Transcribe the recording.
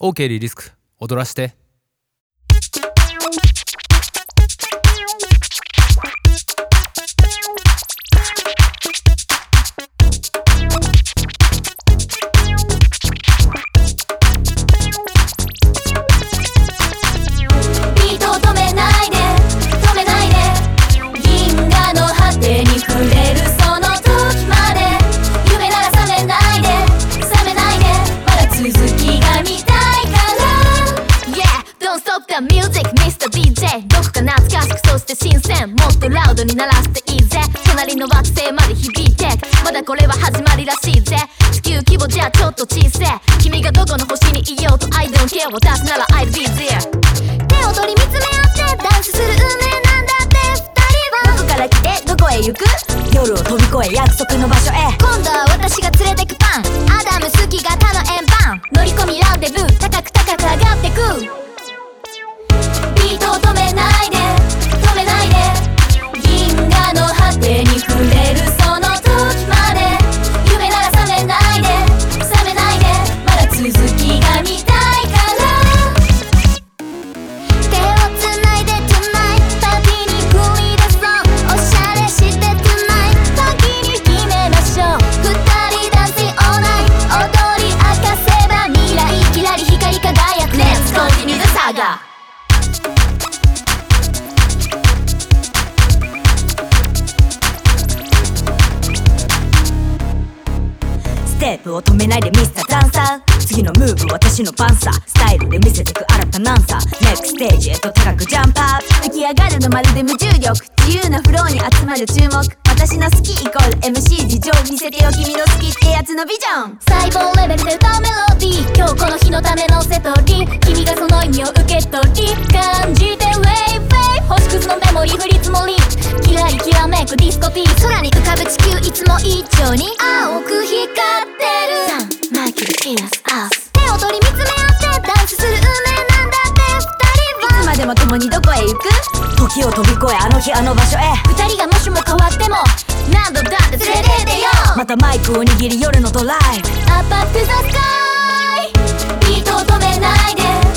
OK リリスク踊らして。The music Mr. DJ どこか懐かしくそして新鮮。もっとラウドに鳴らしていいぜ。隣の惑星まで響いて。まだこれは始まりらしいぜ。地球規模じゃちょっと小せえ君がどこの星にいようと I don't care を出すなら I'll be there 手を取り見つめ合ってダンスする運命なんだって。二人は。どこから来てどこへ行く？夜を飛び越え約束の場所へ。今度は私が連れてくステップを止めないでミスターダンサー。次のムーブ私のパンサー。スタイルで見せてく新たなアンサー。ネクステージへと高くジャンプアップ。浮き上がるのまるで無重力。自由なフローに集まる注目。私の好きイコール MC 事情見せてよ。君の好きってやつのビジョン。細胞レベルで歌うメロディー。今日この日のためのセトリ君がその意味を受け取り。感じてウェイウェイ。星屑のメモリー。降り積もり。キラリきらめくディスコティー。空に浮かぶ地球。いつも一丁に青く光ってるマイケル・キラス・アス手を取り見つめ合ってダンスする運命なんだって二人は。いつまでも共にどこへ行く時を飛び越えあの日あの場所へ。二人がもしも変わっても何度だって連れてってよ。またマイクを握り夜のドライ。ブ Up up to the sky ビートを止めないで止めないで